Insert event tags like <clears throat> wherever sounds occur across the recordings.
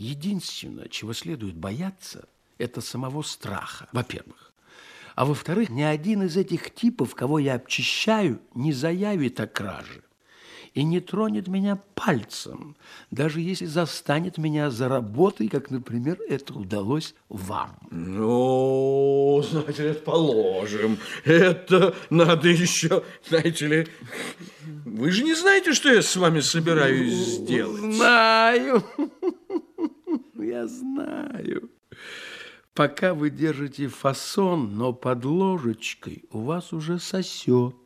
Единственное, чего следует бояться, это самого страха, во-первых. А во-вторых, ни один из этих типов, кого я обчищаю, не заявит о краже и не тронет меня пальцем, даже если застанет меня за работой, как, например, это удалось вам. Ну, знаете ли, положим. Это надо еще, знаете ли... Вы же не знаете, что я с вами собираюсь сделать? Знаю. Я знаю. Пока вы держите фасон, но под ложечкой у вас уже сосет.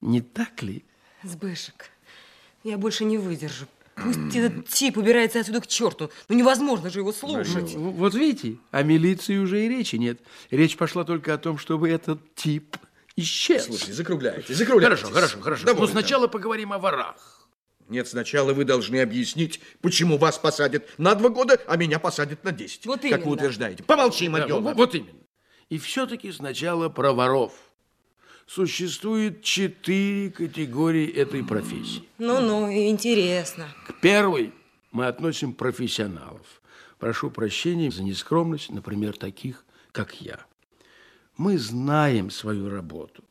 Не так ли? Сбышек, я больше не выдержу. Пусть <clears throat> этот тип убирается отсюда к черту. Ну невозможно же его слушать. Ну, вот видите, о милиции уже и речи нет. Речь пошла только о том, чтобы этот тип исчез. Слушай, закругляйте, закругляйте. Хорошо, хорошо, хорошо. Довольно. Но сначала поговорим о ворах. Нет, сначала вы должны объяснить, почему вас посадят на два года, а меня посадят на десять. Вот Как вы утверждаете. Помолчи, Да, Марьёна. вот, именно. И все-таки сначала про воров. Существует четыре категории этой профессии. Ну-ну, интересно. К первой мы относим профессионалов. Прошу прощения за нескромность, например, таких, как я. Мы знаем свою работу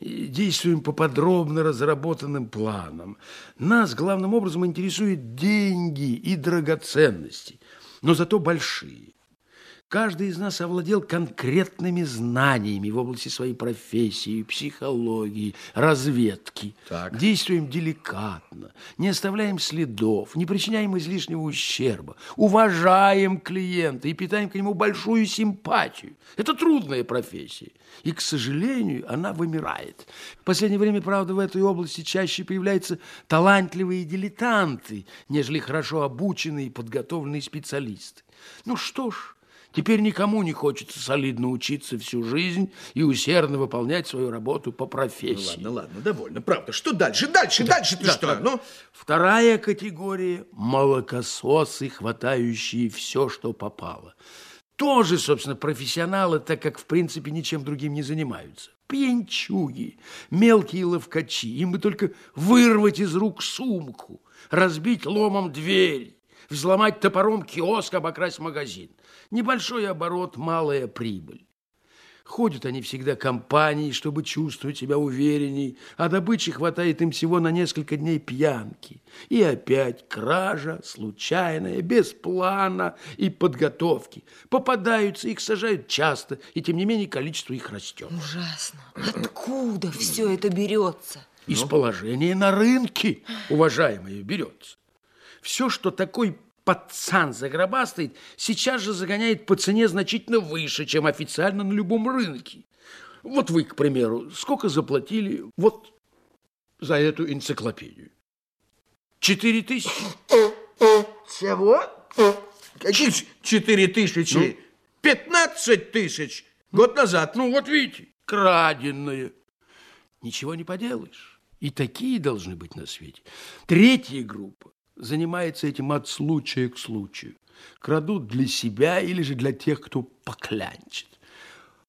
действуем по подробно разработанным планам. Нас главным образом интересуют деньги и драгоценности, но зато большие. Каждый из нас овладел конкретными знаниями в области своей профессии, психологии, разведки. Так. Действуем деликатно, не оставляем следов, не причиняем излишнего ущерба, уважаем клиента и питаем к нему большую симпатию. Это трудная профессия, и, к сожалению, она вымирает. В последнее время, правда, в этой области чаще появляются талантливые дилетанты, нежели хорошо обученные и подготовленные специалисты. Ну что ж, Теперь никому не хочется солидно учиться всю жизнь и усердно выполнять свою работу по Ну, профессии. ладно, ладно, довольно. Правда. Что дальше? Дальше, дальше ты Да, что? да. Ну, Вторая категория – молокососы, хватающие все, что попало. Тоже, собственно, профессионалы, так как, в принципе, ничем другим не занимаются. Пьянчуги, мелкие ловкачи. Им бы только вырвать из рук сумку, разбить ломом дверь, взломать топором киоск, обокрасть магазин. Небольшой оборот, малая прибыль. Ходят они всегда компанией, чтобы чувствовать себя уверенней, а добычи хватает им всего на несколько дней пьянки. И опять кража, случайная, без плана и подготовки. Попадаются, их сажают часто, и тем не менее количество их растет. Ужасно. Откуда все это берется? Из положения на рынке, уважаемые, берется. Все, что такой пацан загробастает, сейчас же загоняет по цене значительно выше, чем официально на любом рынке. Вот вы, к примеру, сколько заплатили вот за эту энциклопедию? Четыре тысячи? Чего? Какие четыре тысячи? Пятнадцать тысяч год назад. Ну, вот видите, краденое. Ничего не поделаешь. И такие должны быть на свете. Третья группа занимается этим от случая к случаю. Крадут для себя или же для тех, кто поклянчит.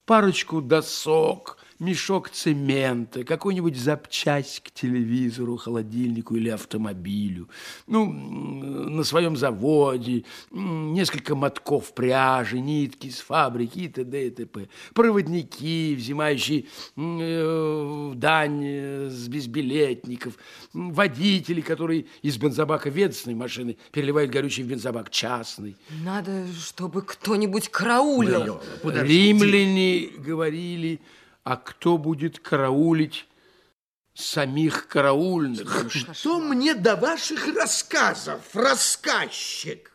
Парочку досок, мешок цемента, какую-нибудь запчасть к телевизору, холодильнику или автомобилю. Ну, на своем заводе, несколько мотков пряжи, нитки с фабрики и т.д. и т.п. Проводники, взимающие э, дань э, с безбилетников, водители, которые из бензобака ведомственной машины переливают горючий в бензобак частный. Надо, чтобы кто-нибудь караулил. Римляне говорили, а кто будет караулить самих караульных? Что мне до ваших рассказов, рассказчик?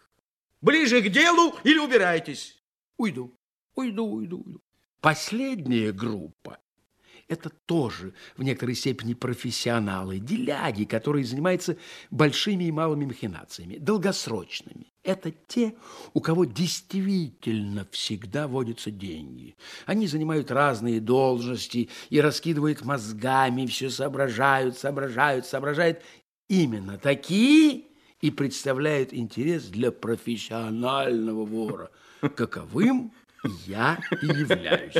Ближе к делу или убирайтесь? Уйду, уйду, уйду, уйду. Последняя группа – это тоже в некоторой степени профессионалы, деляги, которые занимаются большими и малыми махинациями, долгосрочными. Это те, у кого действительно всегда водятся деньги. Они занимают разные должности и раскидывают мозгами, все соображают, соображают, соображают. Именно такие и представляют интерес для профессионального вора, каковым я и являюсь.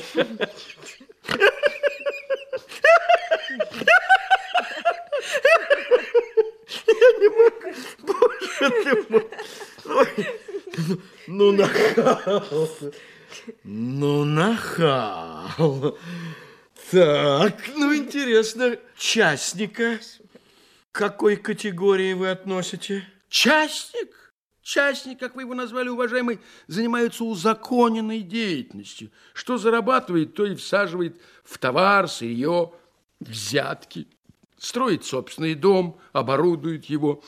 Ну, нахал. Ну, нахал. Так, ну, интересно, частника к какой категории вы относите? Частник? Частник, как вы его назвали, уважаемый, занимается узаконенной деятельностью. Что зарабатывает, то и всаживает в товар, сырье, взятки. Строит собственный дом, оборудует его,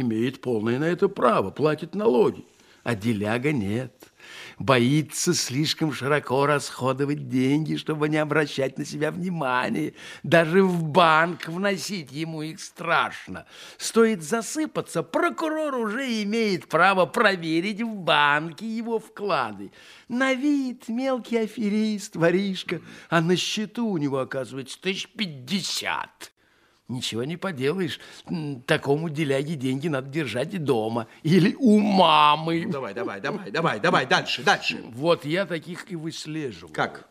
имеет полное на это право, платит налоги. А деляга нет. Боится слишком широко расходовать деньги, чтобы не обращать на себя внимания. Даже в банк вносить ему их страшно. Стоит засыпаться, прокурор уже имеет право проверить в банке его вклады. На вид мелкий аферист, воришка, а на счету у него, оказывается, тысяч пятьдесят. Ничего не поделаешь. Такому деляге деньги надо держать дома или у мамы. Давай, давай, давай, давай, давай, дальше, дальше. Вот я таких и выслеживаю. Как?